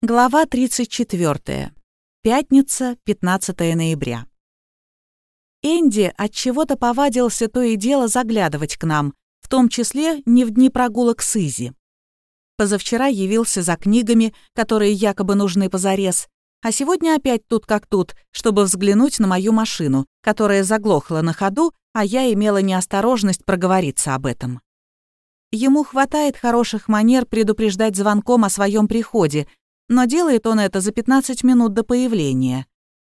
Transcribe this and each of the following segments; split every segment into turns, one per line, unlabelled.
Глава 34. Пятница, 15 ноября. Энди от чего-то повадился то и дело заглядывать к нам, в том числе не в дни прогулок с Изи. Позавчера явился за книгами, которые якобы нужны позарез, а сегодня опять тут как тут, чтобы взглянуть на мою машину, которая заглохла на ходу, а я имела неосторожность проговориться об этом. Ему хватает хороших манер предупреждать звонком о своем приходе, но делает он это за 15 минут до появления.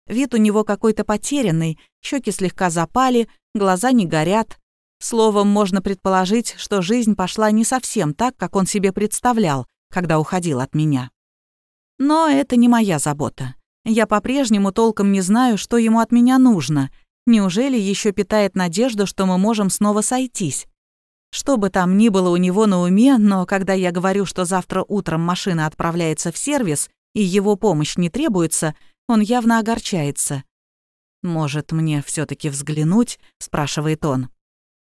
Вид у него какой-то потерянный, щеки слегка запали, глаза не горят. Словом, можно предположить, что жизнь пошла не совсем так, как он себе представлял, когда уходил от меня. Но это не моя забота. Я по-прежнему толком не знаю, что ему от меня нужно. Неужели еще питает надежду, что мы можем снова сойтись? Что бы там ни было у него на уме, но когда я говорю, что завтра утром машина отправляется в сервис и его помощь не требуется, он явно огорчается. «Может, мне все таки взглянуть?» – спрашивает он.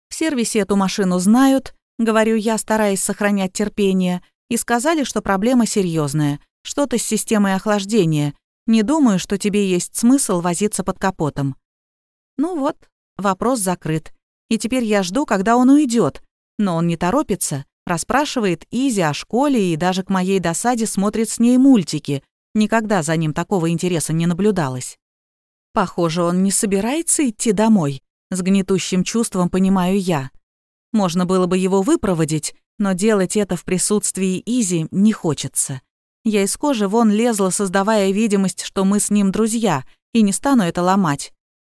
«В сервисе эту машину знают», – говорю я, стараясь сохранять терпение, и сказали, что проблема серьезная, что-то с системой охлаждения. Не думаю, что тебе есть смысл возиться под капотом. Ну вот, вопрос закрыт. И теперь я жду, когда он уйдет, но он не торопится, расспрашивает Изи о школе и даже к моей досаде смотрит с ней мультики. Никогда за ним такого интереса не наблюдалось. Похоже, он не собирается идти домой. С гнетущим чувством понимаю я. Можно было бы его выпроводить, но делать это в присутствии Изи не хочется. Я из кожи вон лезла, создавая видимость, что мы с ним друзья, и не стану это ломать.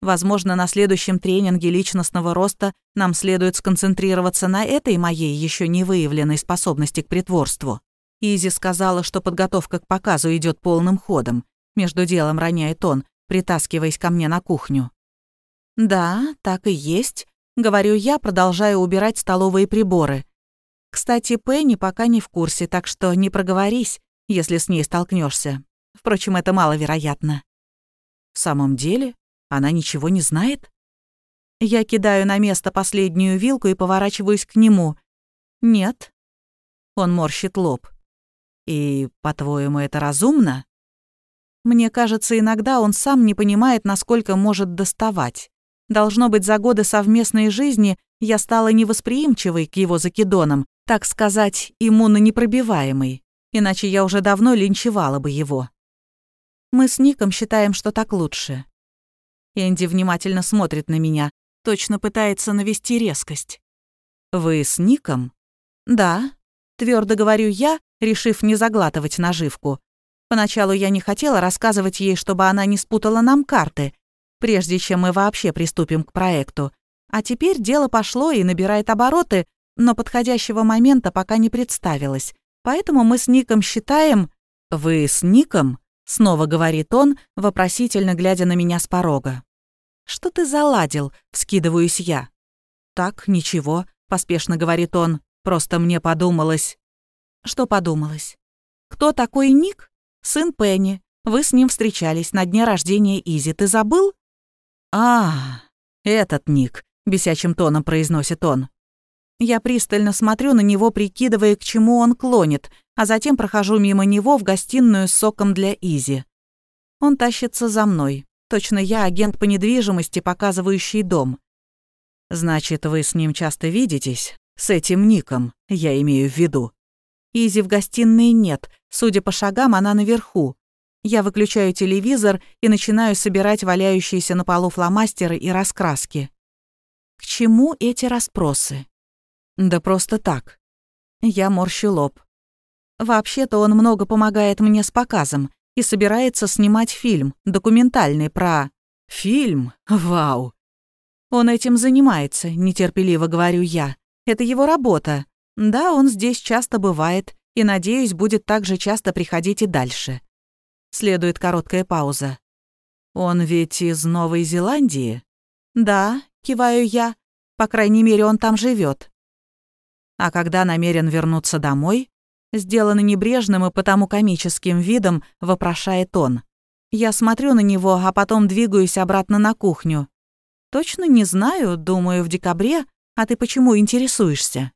Возможно, на следующем тренинге личностного роста нам следует сконцентрироваться на этой моей еще не выявленной способности к притворству. Изи сказала, что подготовка к показу идет полным ходом. Между делом роняет он, притаскиваясь ко мне на кухню. «Да, так и есть», — говорю я, продолжая убирать столовые приборы. Кстати, Пенни пока не в курсе, так что не проговорись, если с ней столкнешься. Впрочем, это маловероятно. «В самом деле?» Она ничего не знает? Я кидаю на место последнюю вилку и поворачиваюсь к нему. Нет. Он морщит лоб. И, по-твоему, это разумно? Мне кажется, иногда он сам не понимает, насколько может доставать. Должно быть, за годы совместной жизни я стала невосприимчивой к его закидонам, так сказать, иммунонепробиваемой. Иначе я уже давно линчевала бы его. Мы с Ником считаем, что так лучше. Энди внимательно смотрит на меня, точно пытается навести резкость. «Вы с Ником?» «Да», — твердо говорю я, решив не заглатывать наживку. Поначалу я не хотела рассказывать ей, чтобы она не спутала нам карты, прежде чем мы вообще приступим к проекту. А теперь дело пошло и набирает обороты, но подходящего момента пока не представилось. Поэтому мы с Ником считаем... «Вы с Ником?» — снова говорит он, вопросительно глядя на меня с порога. «Что ты заладил?» — вскидываюсь я. «Так, ничего», — поспешно говорит он. «Просто мне подумалось». «Что подумалось?» «Кто такой Ник?» «Сын Пенни. Вы с ним встречались на дне рождения Изи. Ты забыл?» «А, этот Ник», — бесячим тоном произносит он. Я пристально смотрю на него, прикидывая, к чему он клонит, а затем прохожу мимо него в гостиную с соком для Изи. Он тащится за мной. Точно я агент по недвижимости, показывающий дом. Значит, вы с ним часто видитесь? С этим ником, я имею в виду. Изи в гостиной нет. Судя по шагам, она наверху. Я выключаю телевизор и начинаю собирать валяющиеся на полу фломастеры и раскраски. К чему эти расспросы? Да просто так. Я морщу лоб. Вообще-то он много помогает мне с показом и собирается снимать фильм, документальный про... Фильм? Вау! Он этим занимается, нетерпеливо говорю я. Это его работа. Да, он здесь часто бывает, и, надеюсь, будет так же часто приходить и дальше. Следует короткая пауза. Он ведь из Новой Зеландии? Да, киваю я. По крайней мере, он там живет. А когда намерен вернуться домой? Сделано небрежным и потому комическим видом, вопрошает он. Я смотрю на него, а потом двигаюсь обратно на кухню. Точно не знаю, думаю, в декабре. А ты почему интересуешься?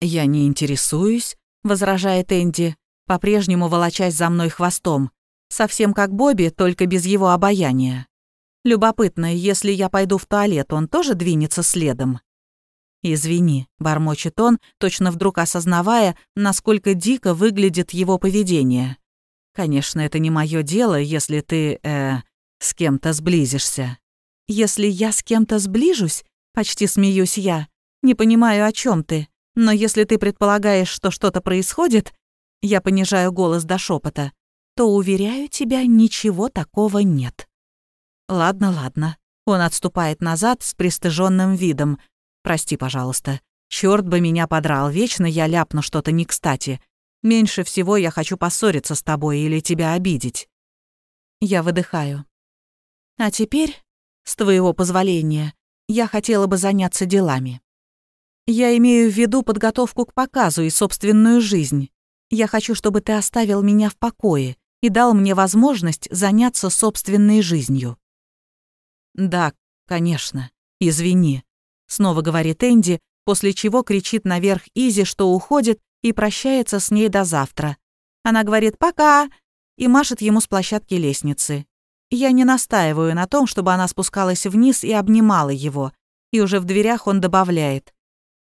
Я не интересуюсь, возражает Энди. по-прежнему волочась за мной хвостом. Совсем как Бобби, только без его обаяния. Любопытно, если я пойду в туалет, он тоже двинется следом? «Извини», — бормочет он, точно вдруг осознавая, насколько дико выглядит его поведение. «Конечно, это не мое дело, если ты, э, с кем-то сблизишься». «Если я с кем-то сближусь?» — почти смеюсь я. «Не понимаю, о чем ты. Но если ты предполагаешь, что что-то происходит...» Я понижаю голос до шепота. «То, уверяю тебя, ничего такого нет». «Ладно, ладно». Он отступает назад с пристыженным видом, Прости, пожалуйста. Черт бы меня подрал, вечно я ляпну что-то не кстати. Меньше всего я хочу поссориться с тобой или тебя обидеть. Я выдыхаю. А теперь, с твоего позволения, я хотела бы заняться делами. Я имею в виду подготовку к показу и собственную жизнь. Я хочу, чтобы ты оставил меня в покое и дал мне возможность заняться собственной жизнью. Да, конечно. Извини. Снова говорит Энди, после чего кричит наверх Изи, что уходит, и прощается с ней до завтра. Она говорит «пока» и машет ему с площадки лестницы. Я не настаиваю на том, чтобы она спускалась вниз и обнимала его. И уже в дверях он добавляет.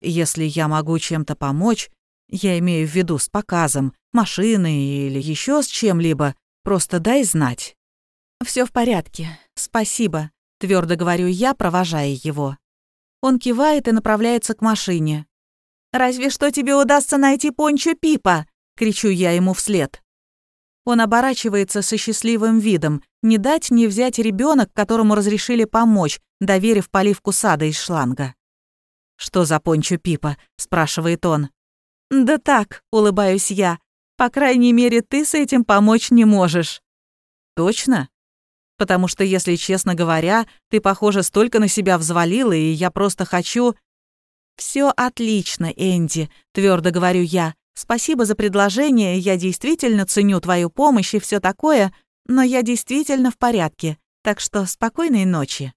«Если я могу чем-то помочь, я имею в виду с показом, машиной или еще с чем-либо, просто дай знать». Все в порядке, спасибо», — твердо говорю я, провожая его. Он кивает и направляется к машине. «Разве что тебе удастся найти Пончо Пипа!» — кричу я ему вслед. Он оборачивается со счастливым видом. Не дать не взять ребенок, которому разрешили помочь, доверив поливку сада из шланга. «Что за Пончо Пипа?» — спрашивает он. «Да так», — улыбаюсь я. «По крайней мере, ты с этим помочь не можешь». «Точно?» Потому что, если честно говоря, ты, похоже, столько на себя взвалила, и я просто хочу...» «Все отлично, Энди», — твердо говорю я. «Спасибо за предложение, я действительно ценю твою помощь и все такое, но я действительно в порядке, так что спокойной ночи».